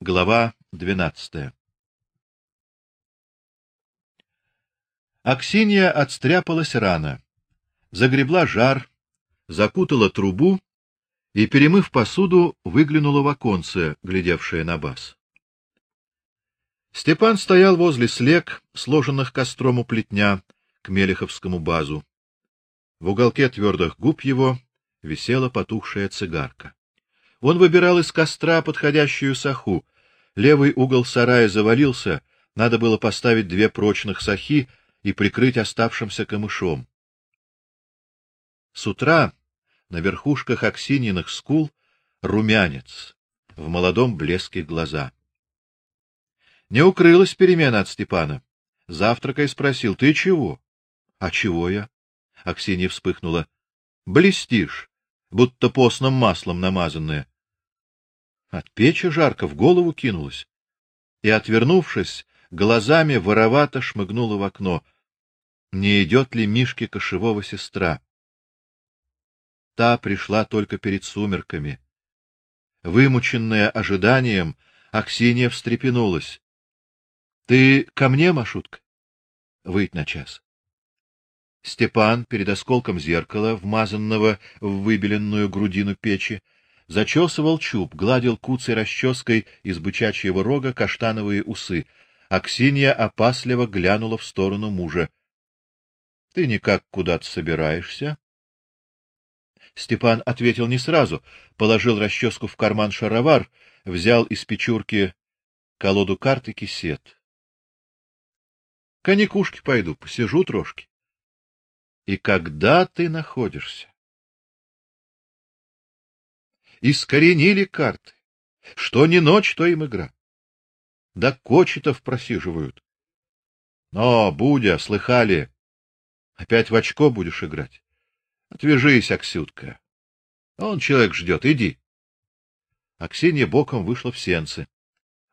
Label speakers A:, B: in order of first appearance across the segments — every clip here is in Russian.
A: Глава двенадцатая. Аксинья отстряпалась рано, загребла жар, закутала трубу и, перемыв посуду, выглянула в оконце, глядевшее на бас. Степан стоял возле слег, сложенных костром у плетня к Мелеховскому базу. В уголке твердых губ его висела потухшая цигарка. Он выбирал из костра подходящую саху. Левый угол сарая завалился, надо было поставить две прочных сахи и прикрыть оставшимся камышом. С утра на верхушках Аксиньиных скул румянец, в молодом блеске глаза. Не укрылась перемена от Степана. Завтракая спросил: "Ты чего?" "А чего я?" Аксинья вспыхнула. "Блестишь, будто постным маслом намазанная". От печи жарко в голову кинулась и, отвернувшись, глазами воровато шмыгнула в окно. Не идет ли Мишке кошевого сестра? Та пришла только перед сумерками. Вымученная ожиданием, Аксинья встрепенулась. Ты ко мне, Машутка? Выйдь на час. Степан перед осколком зеркала, вмазанного в выбеленную грудину печи, зачесывал чуб, гладил куцей расческой из бычачьего рога каштановые усы. Аксинья опасливо глянула в сторону мужа. Ты никак куда-то собираешься? Степан ответил не сразу, положил расческу в карман шаровар, взял из печурки колоду карт и кисет. Коньякушки пойду, посижу трошки. И когда ты находишься? Искоренили карты. Что не ночь, то им игра. Да кочетов просиживают. Но, Будя, слыхали, опять в очко будешь играть. Отвяжись, Аксютка. Он человек ждет, иди. Аксинья боком вышла в сенцы.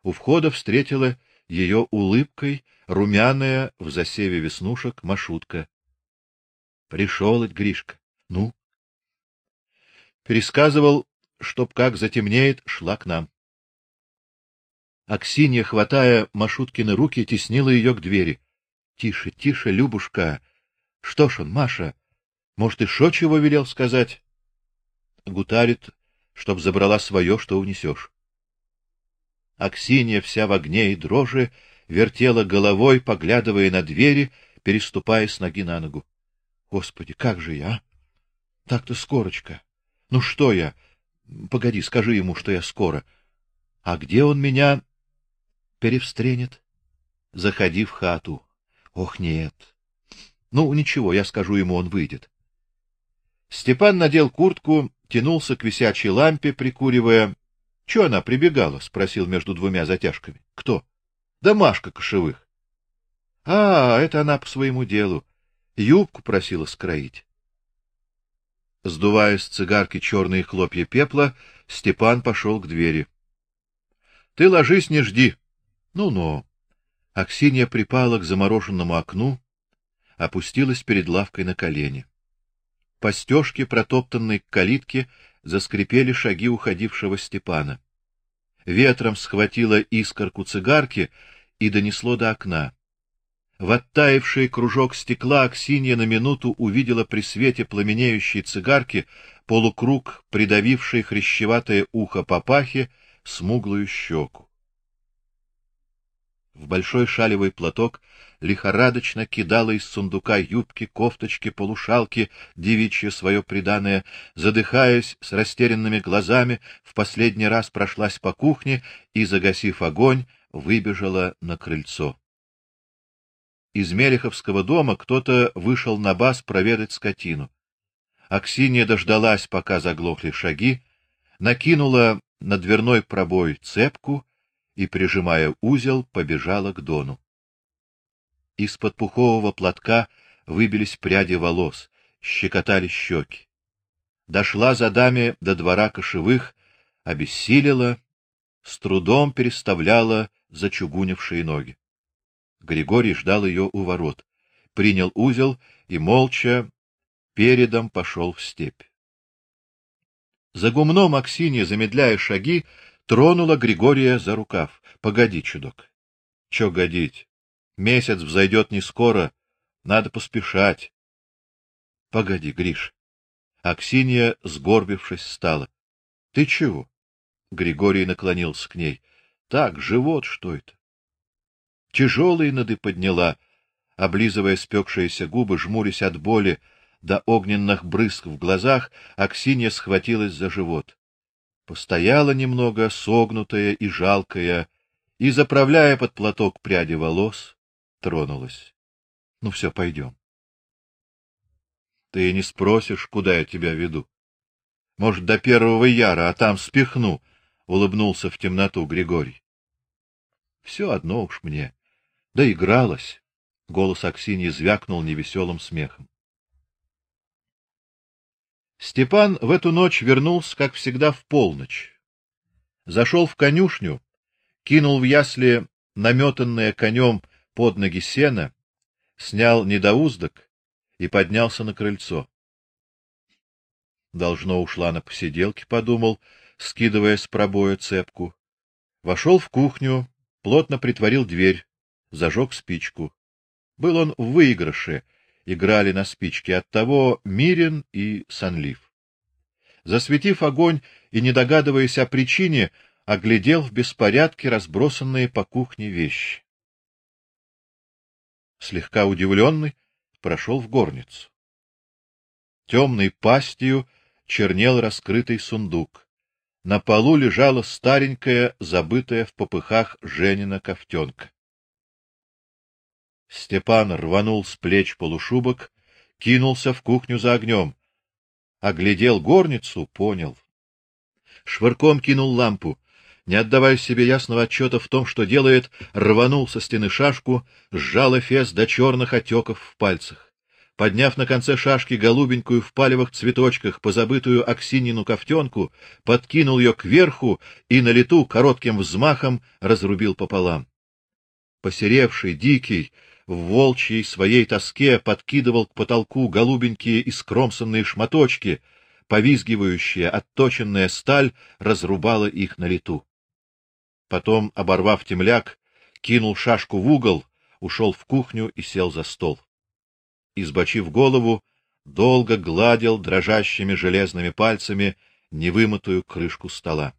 A: У входа встретила ее улыбкой румяная в засеве веснушек Машутка. Пришел ведь Гришка. Ну, пересказывал, чтоб как затемнеет, шла к нам. Аксинья, хватая Машуткины руки, теснила ее к двери. Тише, тише, Любушка. Что ж он, Маша? Может, и шо чего велел сказать? Гутарит, чтоб забрала свое, что унесешь. Аксинья вся в огне и дрожи вертела головой, поглядывая на двери, переступая с ноги на ногу. Господи, как же я? Так-то скорочка. Ну что я? Погоди, скажи ему, что я скоро. А где он меня перевстренет? Заходи в хату. Ох, нет. Ну, ничего, я скажу ему, он выйдет. Степан надел куртку, тянулся к висячей лампе, прикуривая — Че она прибегала? — спросил между двумя затяжками. — Кто? — Да Машка Кошевых. — А, это она по своему делу. Юбку просила скроить. Сдувая с цигарки черные хлопья пепла, Степан пошел к двери. — Ты ложись, не жди. Ну-ну. Аксинья припала к замороженному окну, опустилась перед лавкой на колени. По стежке, протоптанной к калитке, заскрипели шаги уходившего Степана. Ветром схватило искорку цигарки и донесло до окна. В оттаивший кружок стекла Аксинья на минуту увидела при свете пламенеющей цигарки полукруг, придавивший хрящеватое ухо папахи, смуглую щеку. В большой шалевый платок лихорадочно кидала из сундука юбки, кофточки, полушалки, девичье свое приданое, задыхаясь с растерянными глазами, в последний раз прошлась по кухне и, загасив огонь, выбежала на крыльцо. Из Мелеховского дома кто-то вышел на бас проведать скотину. Аксинья дождалась, пока заглохли шаги, накинула на дверной пробой цепку и, прижимая узел, побежала к Дону. Из-под пухового платка выбились пряди волос, щекотали щеки. Дошла за даме до двора кошевых, обессилила, с трудом переставляла зачугунившие ноги. Григорий ждал ее у ворот, принял узел и молча передом пошел в степь. За гумном Аксинья, замедляя шаги, тронула Григория за рукав. Погоди, чудок. Что годить? Месяц взойдет не скоро, надо поспешать. Погоди, Гриш. Аксинья, сгорбившись, встала. Ты чего? Григорий наклонился к ней. Так, живот, что это? Тяжелый нады подняла, облизывая спекшиеся губы, жмурясь от боли до огненных брызг в глазах, Аксинья схватилась за живот. Постояла немного, согнутая и жалкая, и заправляя под платок пряди волос, тронулась. Ну все, пойдем. Ты не спросишь, куда я тебя веду. Может, до первого яра, а там спихну, улыбнулся в темноту Григорий. Все одно уж мне. Да игралась. Голос Аксиньи звякнул невеселым смехом. Степан в эту ночь вернулся, как всегда, в полночь. Зашел в конюшню, кинул в ясли наметанное конем под ноги сено, снял недоуздок и поднялся на крыльцо. Должно ушла на посиделки, подумал, скидывая с пробоя цепку. Вошел в кухню, плотно притворил дверь, зажег спичку. Был он в выигрыше, играли на спичке, оттого мирен и сонлив. Засветив огонь и не догадываясь о причине, оглядел в беспорядке разбросанные по кухне вещи. Слегка удивленный, прошел в горницу. Темной пастью чернел раскрытый сундук. На полу лежала старенькая, забытая в попыхах Женина ковтенка. Степан рванул с плеч полушубок, кинулся в кухню за огнем. Оглядел горницу, понял. Швырком кинул лампу. Не отдавая себе ясного отчета в том, что делает, рванул со стены шашку, сжал эфес до черных отеков в пальцах. Подняв на конце шашки голубенькую в палевых цветочках позабытую Аксинину ковтенку, подкинул ее кверху и на лету коротким взмахом разрубил пополам. Посеревший, дикий, в волчьей своей тоске подкидывал к потолку голубенькие и скромсанные шматочки, повизгивающая отточенная сталь разрубала их на лету. Потом, оборвав темляк, кинул шашку в угол, ушел в кухню и сел за стол. Избочив голову, долго гладил дрожащими железными пальцами невымытую крышку стола.